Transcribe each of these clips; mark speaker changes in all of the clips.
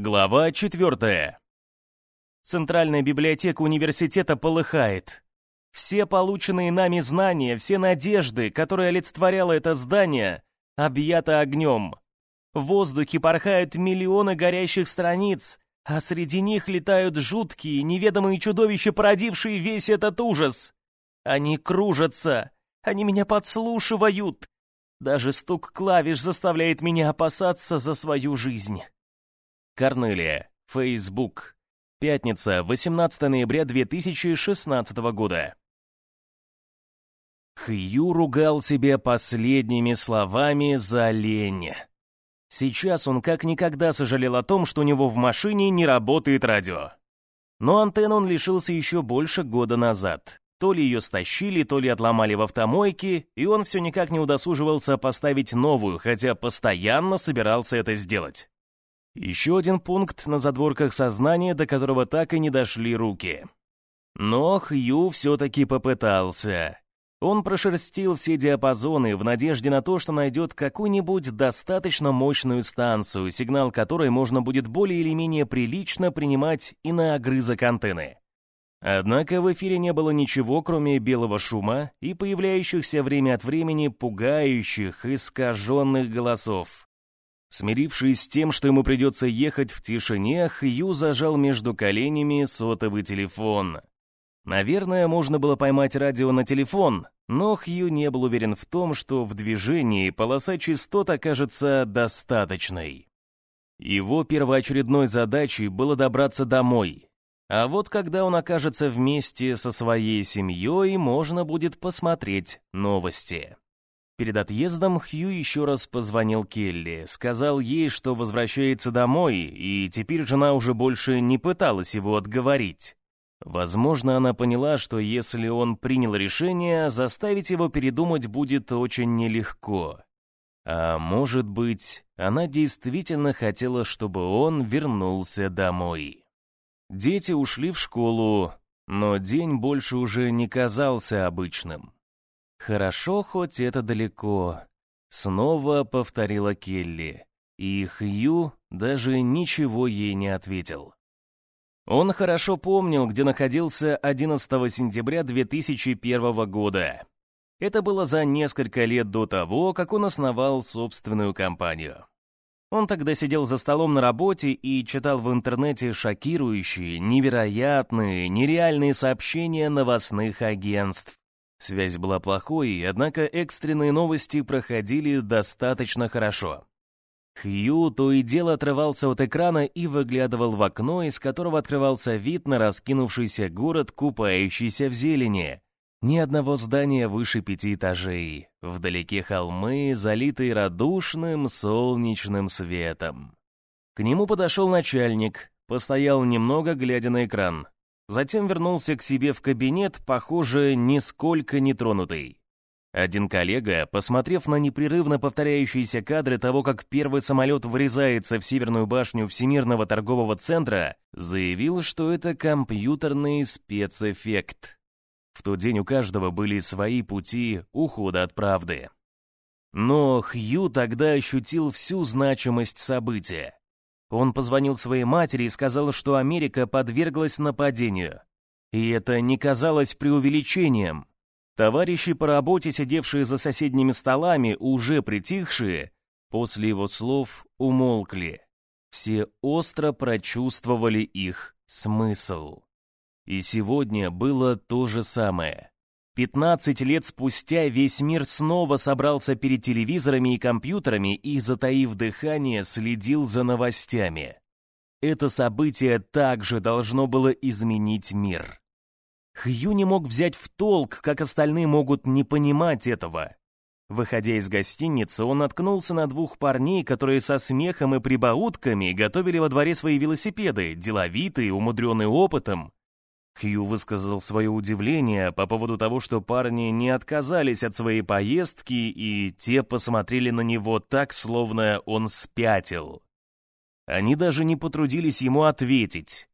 Speaker 1: Глава 4. Центральная библиотека университета полыхает. Все полученные нами знания, все надежды, которые олицетворяло это здание, объяты огнем. В воздухе порхают миллионы горящих страниц, а среди них летают жуткие, неведомые чудовища, породившие весь этот ужас. Они кружатся, они меня подслушивают. Даже стук клавиш заставляет меня опасаться за свою жизнь. Корнелия. Facebook. Пятница, 18 ноября 2016 года. Хью ругал себя последними словами за лень. Сейчас он как никогда сожалел о том, что у него в машине не работает радио. Но антенну он лишился еще больше года назад. То ли ее стащили, то ли отломали в автомойке, и он все никак не удосуживался поставить новую, хотя постоянно собирался это сделать. Еще один пункт на задворках сознания, до которого так и не дошли руки. Но Хью все-таки попытался. Он прошерстил все диапазоны в надежде на то, что найдет какую-нибудь достаточно мощную станцию, сигнал которой можно будет более или менее прилично принимать и на огрызок антенны. Однако в эфире не было ничего, кроме белого шума и появляющихся время от времени пугающих, искаженных голосов. Смирившись с тем, что ему придется ехать в тишине, Хью зажал между коленями сотовый телефон. Наверное, можно было поймать радио на телефон, но Хью не был уверен в том, что в движении полоса частот окажется достаточной. Его первоочередной задачей было добраться домой. А вот когда он окажется вместе со своей семьей, можно будет посмотреть новости. Перед отъездом Хью еще раз позвонил Келли, сказал ей, что возвращается домой, и теперь жена уже больше не пыталась его отговорить. Возможно, она поняла, что если он принял решение, заставить его передумать будет очень нелегко. А может быть, она действительно хотела, чтобы он вернулся домой. Дети ушли в школу, но день больше уже не казался обычным. «Хорошо, хоть это далеко», — снова повторила Келли, и Хью даже ничего ей не ответил. Он хорошо помнил, где находился 11 сентября 2001 года. Это было за несколько лет до того, как он основал собственную компанию. Он тогда сидел за столом на работе и читал в интернете шокирующие, невероятные, нереальные сообщения новостных агентств. Связь была плохой, однако экстренные новости проходили достаточно хорошо. Хью то и дело отрывался от экрана и выглядывал в окно, из которого открывался вид на раскинувшийся город, купающийся в зелени. Ни одного здания выше пяти этажей. Вдалеке холмы, залитые радушным солнечным светом. К нему подошел начальник, постоял немного, глядя на экран. Затем вернулся к себе в кабинет, похоже, нисколько не тронутый. Один коллега, посмотрев на непрерывно повторяющиеся кадры того, как первый самолет врезается в северную башню Всемирного торгового центра, заявил, что это компьютерный спецэффект. В тот день у каждого были свои пути ухода от правды. Но Хью тогда ощутил всю значимость события. Он позвонил своей матери и сказал, что Америка подверглась нападению. И это не казалось преувеличением. Товарищи по работе, сидевшие за соседними столами, уже притихшие, после его слов умолкли. Все остро прочувствовали их смысл. И сегодня было то же самое. 15 лет спустя весь мир снова собрался перед телевизорами и компьютерами и, затаив дыхание, следил за новостями. Это событие также должно было изменить мир. Хью не мог взять в толк, как остальные могут не понимать этого. Выходя из гостиницы, он наткнулся на двух парней, которые со смехом и прибаутками готовили во дворе свои велосипеды, деловитые, умудренные опытом, Хью высказал свое удивление по поводу того, что парни не отказались от своей поездки, и те посмотрели на него так, словно он спятил. Они даже не потрудились ему ответить.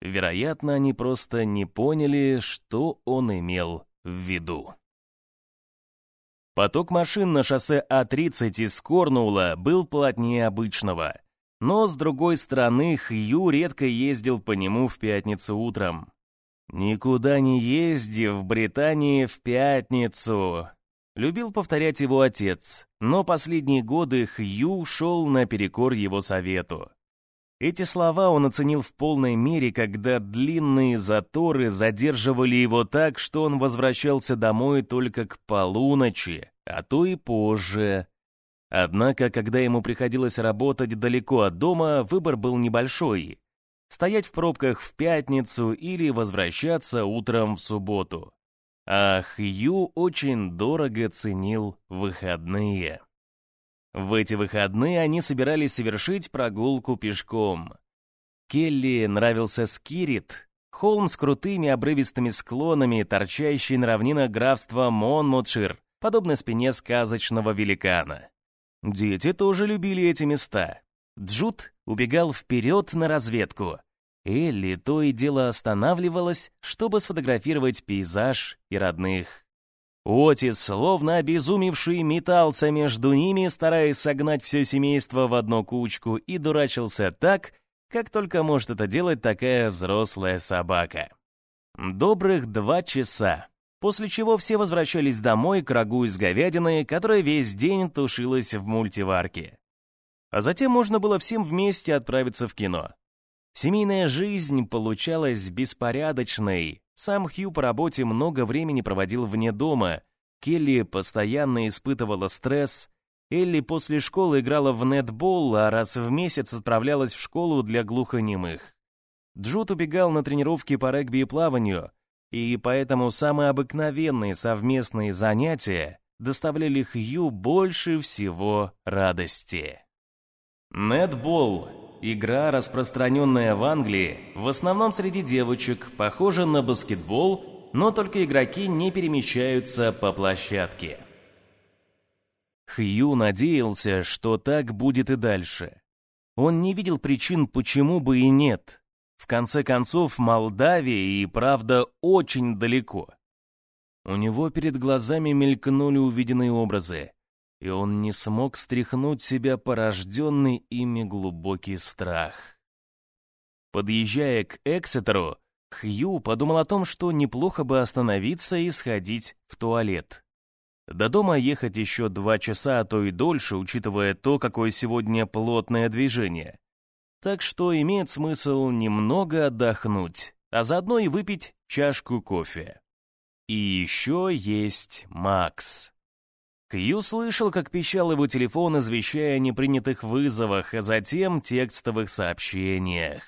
Speaker 1: Вероятно, они просто не поняли, что он имел в виду. Поток машин на шоссе А-30 из Корнуула был плотнее обычного. Но, с другой стороны, Хью редко ездил по нему в пятницу утром. «Никуда не езди в Британии в пятницу», — любил повторять его отец, но последние годы Хью шел наперекор его совету. Эти слова он оценил в полной мере, когда длинные заторы задерживали его так, что он возвращался домой только к полуночи, а то и позже. Однако, когда ему приходилось работать далеко от дома, выбор был небольшой стоять в пробках в пятницу или возвращаться утром в субботу. А Хью очень дорого ценил выходные. В эти выходные они собирались совершить прогулку пешком. Келли нравился Скирит, холм с крутыми обрывистыми склонами, торчащий на равнинах графства Монмутшир, подобно спине сказочного великана. Дети тоже любили эти места. Джуд убегал вперед на разведку. Элли то и дело останавливалась, чтобы сфотографировать пейзаж и родных. Отис, словно обезумевший, метался между ними, стараясь согнать все семейство в одну кучку, и дурачился так, как только может это делать такая взрослая собака. Добрых два часа, после чего все возвращались домой к рагу из говядины, которая весь день тушилась в мультиварке. А затем можно было всем вместе отправиться в кино. Семейная жизнь получалась беспорядочной. Сам Хью по работе много времени проводил вне дома. Келли постоянно испытывала стресс. Элли после школы играла в нетбол, а раз в месяц отправлялась в школу для глухонемых. Джуд убегал на тренировки по регби и плаванию, и поэтому самые обыкновенные совместные занятия доставляли Хью больше всего радости. Нетбол – игра, распространенная в Англии, в основном среди девочек, похожа на баскетбол, но только игроки не перемещаются по площадке. Хью надеялся, что так будет и дальше. Он не видел причин, почему бы и нет. В конце концов, Молдавия и правда очень далеко. У него перед глазами мелькнули увиденные образы и он не смог стряхнуть себя порожденный ими глубокий страх. Подъезжая к Эксетеру, Хью подумал о том, что неплохо бы остановиться и сходить в туалет. До дома ехать еще два часа, а то и дольше, учитывая то, какое сегодня плотное движение. Так что имеет смысл немного отдохнуть, а заодно и выпить чашку кофе. И еще есть Макс. Кью слышал, как пищал его телефон, извещая о непринятых вызовах, а затем текстовых сообщениях.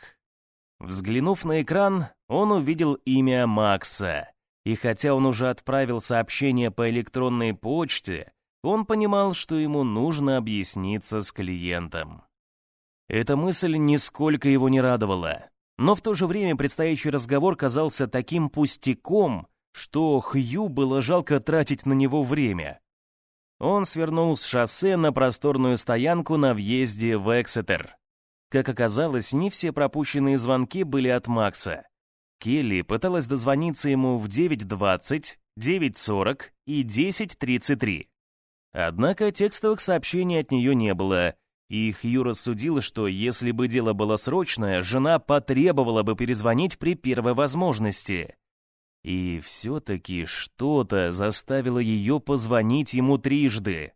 Speaker 1: Взглянув на экран, он увидел имя Макса. И хотя он уже отправил сообщение по электронной почте, он понимал, что ему нужно объясниться с клиентом. Эта мысль нисколько его не радовала. Но в то же время предстоящий разговор казался таким пустяком, что Хью было жалко тратить на него время. Он свернул с шоссе на просторную стоянку на въезде в Эксетер. Как оказалось, не все пропущенные звонки были от Макса. Келли пыталась дозвониться ему в 9.20, 9.40 и 10.33. Однако текстовых сообщений от нее не было, и Хью рассудил, что если бы дело было срочное, жена потребовала бы перезвонить при первой возможности. И все-таки что-то заставило ее позвонить ему трижды.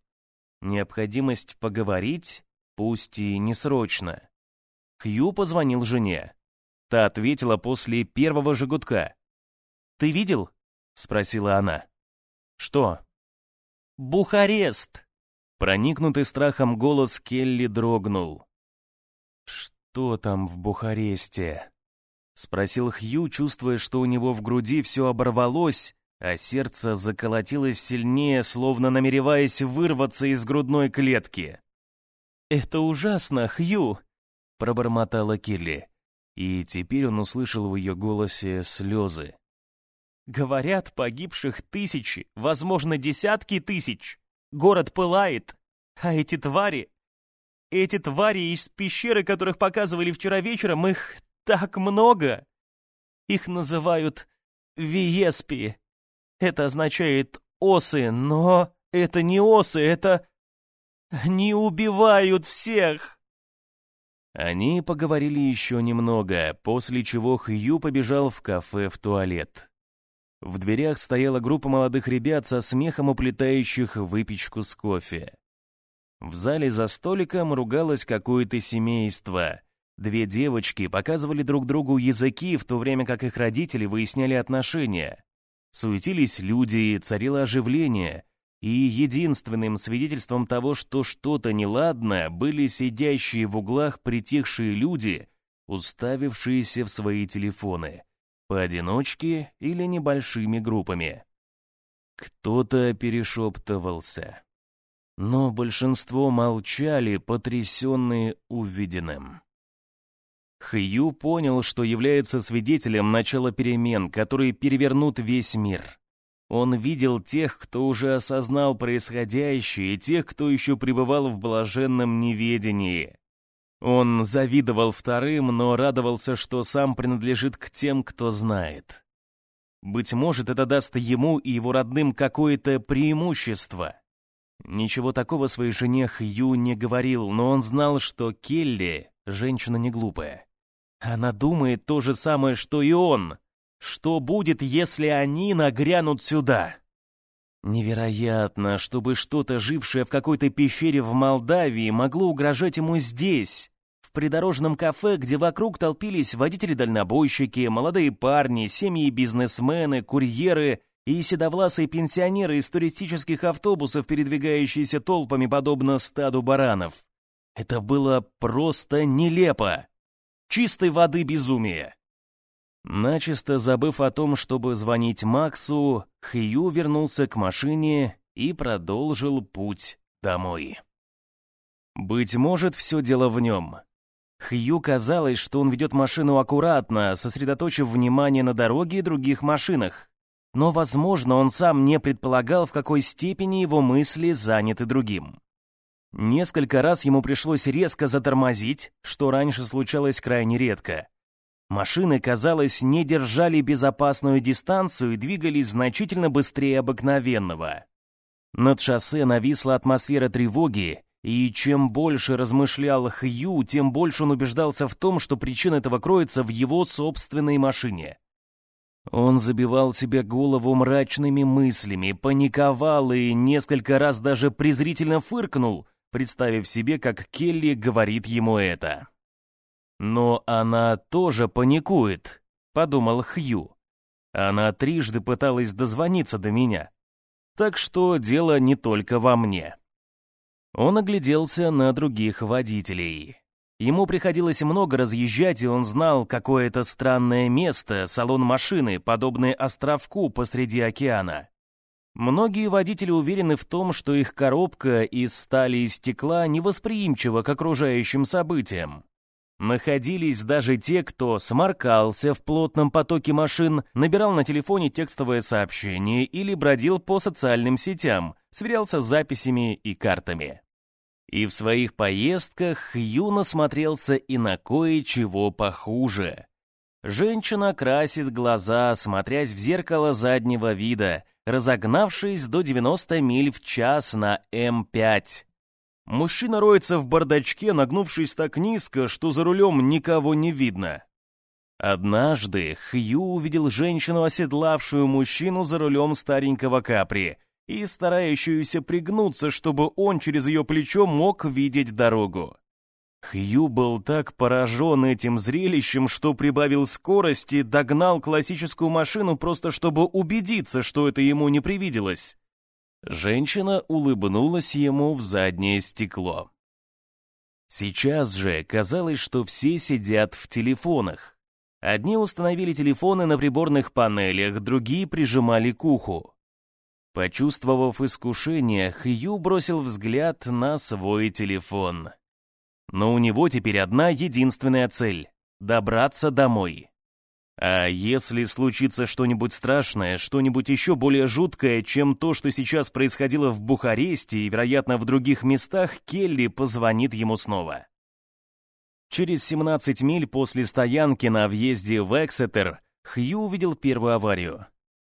Speaker 1: Необходимость поговорить, пусть и не срочно. Хью позвонил жене. Та ответила после первого же «Ты видел?» — спросила она. «Что?» «Бухарест!» Проникнутый страхом голос Келли дрогнул. «Что там в Бухаресте?» — спросил Хью, чувствуя, что у него в груди все оборвалось, а сердце заколотилось сильнее, словно намереваясь вырваться из грудной клетки. «Это ужасно, Хью!» — пробормотала Килли. И теперь он услышал в ее голосе слезы. «Говорят, погибших тысячи, возможно, десятки тысяч. Город пылает, а эти твари... Эти твари из пещеры, которых показывали вчера вечером, их так много. Их называют Виеспи. Это означает осы, но это не осы, это... Они убивают всех. Они поговорили еще немного, после чего Хью побежал в кафе в туалет. В дверях стояла группа молодых ребят со смехом уплетающих выпечку с кофе. В зале за столиком ругалось какое-то семейство. Две девочки показывали друг другу языки, в то время как их родители выясняли отношения. Суетились люди, царило оживление, и единственным свидетельством того, что что-то неладно, были сидящие в углах притихшие люди, уставившиеся в свои телефоны, поодиночке или небольшими группами. Кто-то перешептывался. Но большинство молчали, потрясенные увиденным. Хью понял, что является свидетелем начала перемен, которые перевернут весь мир. Он видел тех, кто уже осознал происходящее, и тех, кто еще пребывал в блаженном неведении. Он завидовал вторым, но радовался, что сам принадлежит к тем, кто знает. Быть может, это даст ему и его родным какое-то преимущество. Ничего такого своей жене Хью не говорил, но он знал, что Келли — женщина не глупая. Она думает то же самое, что и он. Что будет, если они нагрянут сюда? Невероятно, чтобы что-то, жившее в какой-то пещере в Молдавии, могло угрожать ему здесь, в придорожном кафе, где вокруг толпились водители-дальнобойщики, молодые парни, семьи-бизнесмены, курьеры и седовласые пенсионеры из туристических автобусов, передвигающиеся толпами подобно стаду баранов. Это было просто нелепо. Чистой воды безумие. Начисто забыв о том, чтобы звонить Максу, Хью вернулся к машине и продолжил путь домой. Быть может, все дело в нем. Хью казалось, что он ведет машину аккуратно, сосредоточив внимание на дороге и других машинах. Но, возможно, он сам не предполагал, в какой степени его мысли заняты другим. Несколько раз ему пришлось резко затормозить, что раньше случалось крайне редко. Машины, казалось, не держали безопасную дистанцию и двигались значительно быстрее обыкновенного. Над шоссе нависла атмосфера тревоги, и чем больше размышлял Хью, тем больше он убеждался в том, что причина этого кроется в его собственной машине. Он забивал себе голову мрачными мыслями, паниковал и несколько раз даже презрительно фыркнул, представив себе, как Келли говорит ему это. «Но она тоже паникует», — подумал Хью. «Она трижды пыталась дозвониться до меня. Так что дело не только во мне». Он огляделся на других водителей. Ему приходилось много разъезжать, и он знал, какое это странное место, салон машины, подобный островку посреди океана. Многие водители уверены в том, что их коробка из стали и стекла невосприимчива к окружающим событиям. Находились даже те, кто сморкался в плотном потоке машин, набирал на телефоне текстовое сообщение или бродил по социальным сетям, сверялся с записями и картами. И в своих поездках Юна смотрелся и на кое-чего похуже. Женщина красит глаза, смотрясь в зеркало заднего вида, разогнавшись до 90 миль в час на М5. Мужчина роется в бардачке, нагнувшись так низко, что за рулем никого не видно. Однажды Хью увидел женщину, оседлавшую мужчину за рулем старенького капри и старающуюся пригнуться, чтобы он через ее плечо мог видеть дорогу. Хью был так поражен этим зрелищем, что прибавил скорости, догнал классическую машину просто чтобы убедиться, что это ему не привиделось. Женщина улыбнулась ему в заднее стекло. Сейчас же казалось, что все сидят в телефонах. Одни установили телефоны на приборных панелях, другие прижимали к уху. Почувствовав искушение, Хью бросил взгляд на свой телефон. Но у него теперь одна единственная цель — добраться домой. А если случится что-нибудь страшное, что-нибудь еще более жуткое, чем то, что сейчас происходило в Бухаресте и, вероятно, в других местах, Келли позвонит ему снова. Через 17 миль после стоянки на въезде в Эксетер Хью увидел первую аварию.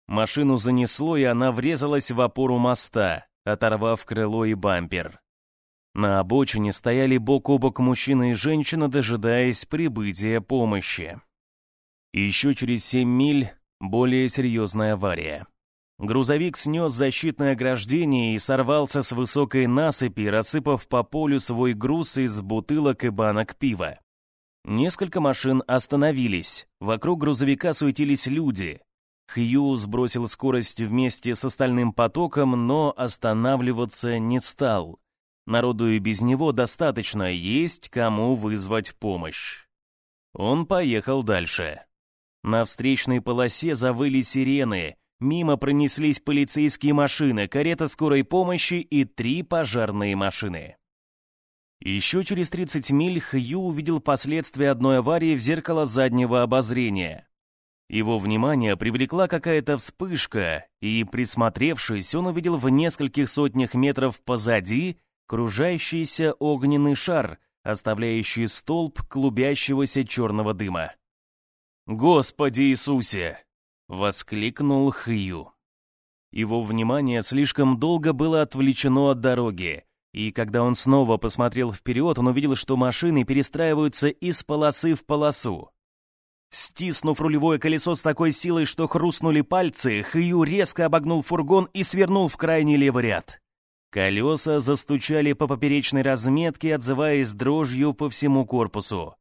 Speaker 1: Машину занесло, и она врезалась в опору моста, оторвав крыло и бампер. На обочине стояли бок о бок мужчина и женщина, дожидаясь прибытия помощи. Еще через семь миль более серьезная авария. Грузовик снес защитное ограждение и сорвался с высокой насыпи, рассыпав по полю свой груз из бутылок и банок пива. Несколько машин остановились. Вокруг грузовика суетились люди. Хью сбросил скорость вместе с остальным потоком, но останавливаться не стал. Народу и без него достаточно, есть кому вызвать помощь. Он поехал дальше. На встречной полосе завыли сирены, мимо пронеслись полицейские машины, карета скорой помощи и три пожарные машины. Еще через 30 миль Хью увидел последствия одной аварии в зеркало заднего обозрения. Его внимание привлекла какая-то вспышка, и, присмотревшись, он увидел в нескольких сотнях метров позади кружащийся огненный шар, оставляющий столб клубящегося черного дыма. «Господи Иисусе!» — воскликнул Хью. Его внимание слишком долго было отвлечено от дороги, и когда он снова посмотрел вперед, он увидел, что машины перестраиваются из полосы в полосу. Стиснув рулевое колесо с такой силой, что хрустнули пальцы, Хью резко обогнул фургон и свернул в крайний левый ряд. Колеса застучали по поперечной разметке, отзываясь дрожью по всему корпусу.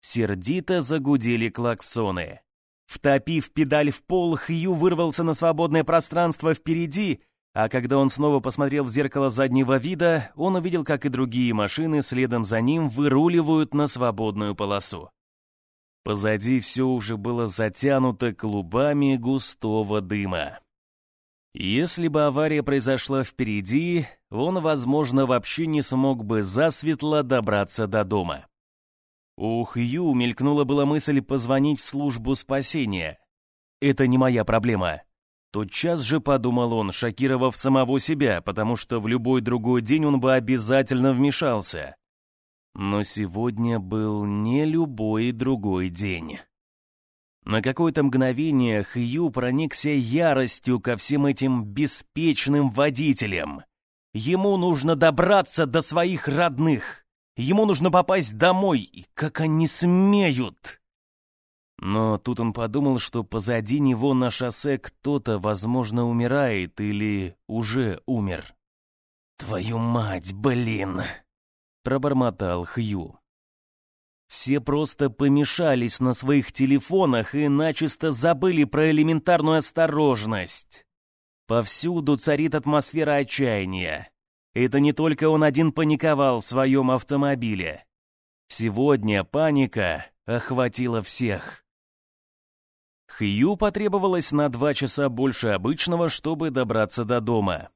Speaker 1: Сердито загудели клаксоны. Втопив педаль в пол, Хью вырвался на свободное пространство впереди, а когда он снова посмотрел в зеркало заднего вида, он увидел, как и другие машины следом за ним выруливают на свободную полосу. Позади все уже было затянуто клубами густого дыма. Если бы авария произошла впереди, он, возможно, вообще не смог бы засветло добраться до дома. У Хью мелькнула была мысль позвонить в службу спасения. «Это не моя проблема». Тотчас же подумал он, шокировав самого себя, потому что в любой другой день он бы обязательно вмешался. Но сегодня был не любой другой день. На какое-то мгновение Хью проникся яростью ко всем этим беспечным водителям. Ему нужно добраться до своих родных. Ему нужно попасть домой, и как они смеют! Но тут он подумал, что позади него на шоссе кто-то, возможно, умирает или уже умер. «Твою мать, блин!» — пробормотал Хью. Все просто помешались на своих телефонах и начисто забыли про элементарную осторожность. Повсюду царит атмосфера отчаяния. Это не только он один паниковал в своем автомобиле. Сегодня паника охватила всех. Хью потребовалось на два часа больше обычного, чтобы добраться до дома.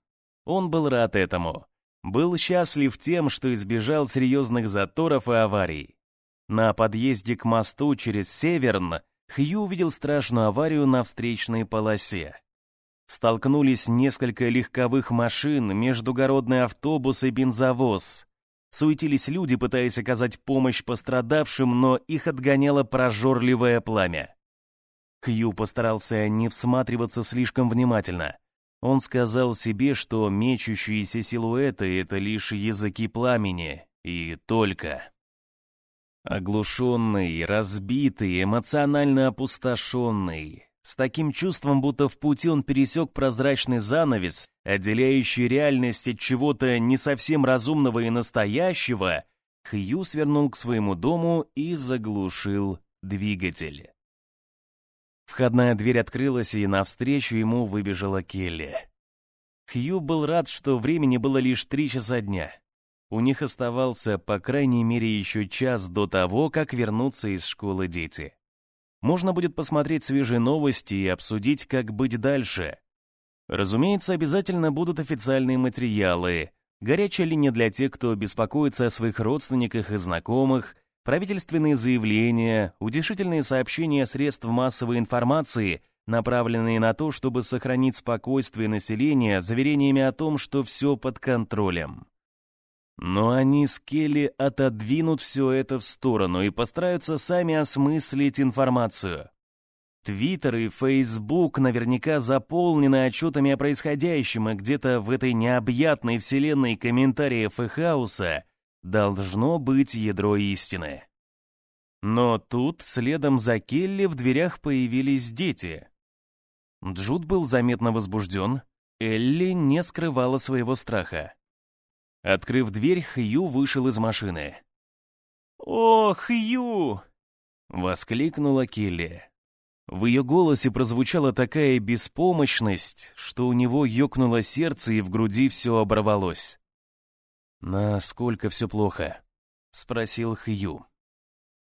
Speaker 1: Он был рад этому. Был счастлив тем, что избежал серьезных заторов и аварий. На подъезде к мосту через Северн Хью увидел страшную аварию на встречной полосе. Столкнулись несколько легковых машин, междугородный автобус и бензовоз. Суетились люди, пытаясь оказать помощь пострадавшим, но их отгоняло прожорливое пламя. Хью постарался не всматриваться слишком внимательно. Он сказал себе, что мечущиеся силуэты — это лишь языки пламени, и только. Оглушенный, разбитый, эмоционально опустошенный, с таким чувством, будто в пути он пересек прозрачный занавес, отделяющий реальность от чего-то не совсем разумного и настоящего, Хью свернул к своему дому и заглушил двигатель. Входная дверь открылась, и навстречу ему выбежала Келли. Хью был рад, что времени было лишь три часа дня. У них оставался, по крайней мере, еще час до того, как вернутся из школы дети. Можно будет посмотреть свежие новости и обсудить, как быть дальше. Разумеется, обязательно будут официальные материалы, горячая линия для тех, кто беспокоится о своих родственниках и знакомых, Правительственные заявления, утешительные сообщения средств массовой информации, направленные на то, чтобы сохранить спокойствие населения заверениями о том, что все под контролем. Но они с Келли отодвинут все это в сторону и постараются сами осмыслить информацию. Твиттер и Фейсбук наверняка заполнены отчетами о происходящем, и где-то в этой необъятной вселенной комментариев и хаоса должно быть ядро истины. Но тут, следом за Келли, в дверях появились дети. Джуд был заметно возбужден, Элли не скрывала своего страха. Открыв дверь, Хью вышел из машины. «О, Хью!» — воскликнула Келли. В ее голосе прозвучала такая беспомощность, что у него ёкнуло сердце и в груди все оборвалось. «Насколько все плохо?» — спросил Хью.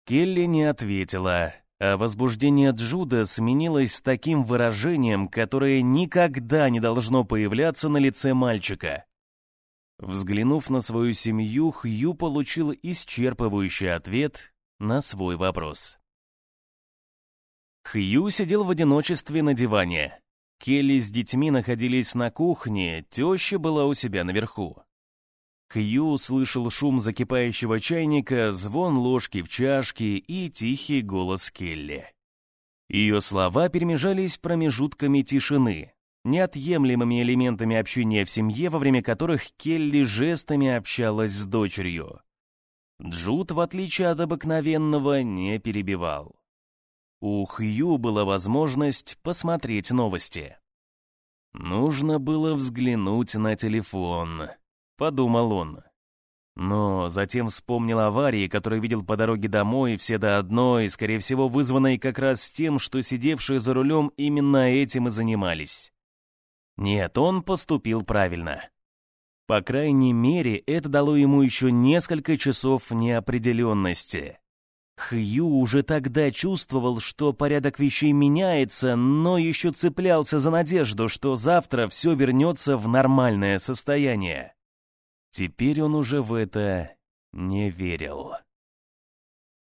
Speaker 1: Келли не ответила, а возбуждение Джуда сменилось таким выражением, которое никогда не должно появляться на лице мальчика. Взглянув на свою семью, Хью получил исчерпывающий ответ на свой вопрос. Хью сидел в одиночестве на диване. Келли с детьми находились на кухне, теща была у себя наверху. Хью услышал шум закипающего чайника, звон ложки в чашке и тихий голос Келли. Ее слова перемежались промежутками тишины, неотъемлемыми элементами общения в семье, во время которых Келли жестами общалась с дочерью. Джуд, в отличие от обыкновенного, не перебивал. У Хью была возможность посмотреть новости. Нужно было взглянуть на телефон, подумал он. Но затем вспомнил аварии, которые видел по дороге домой, все до одной, скорее всего, вызванной как раз тем, что сидевшие за рулем именно этим и занимались. Нет, он поступил правильно. По крайней мере, это дало ему еще несколько часов неопределенности. Хью уже тогда чувствовал, что порядок вещей меняется, но еще цеплялся за надежду, что завтра все вернется в нормальное состояние. Теперь он уже в это не верил.